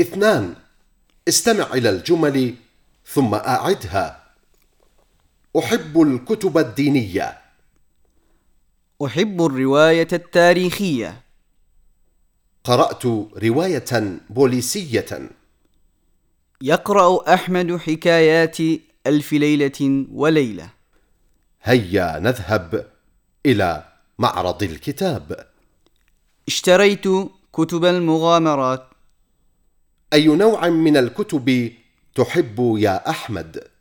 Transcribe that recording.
اثنان. استمع إلى الجمل ثم أعدها. أحب الكتب الدينية. أحب الرواية التاريخية. قرأت رواية بوليسية. يقرأ أحمد حكايات ألف ليلة وليلة. هيا نذهب إلى معرض الكتاب. اشتريت كتب المغامرات. أي نوع من الكتب تحب يا أحمد؟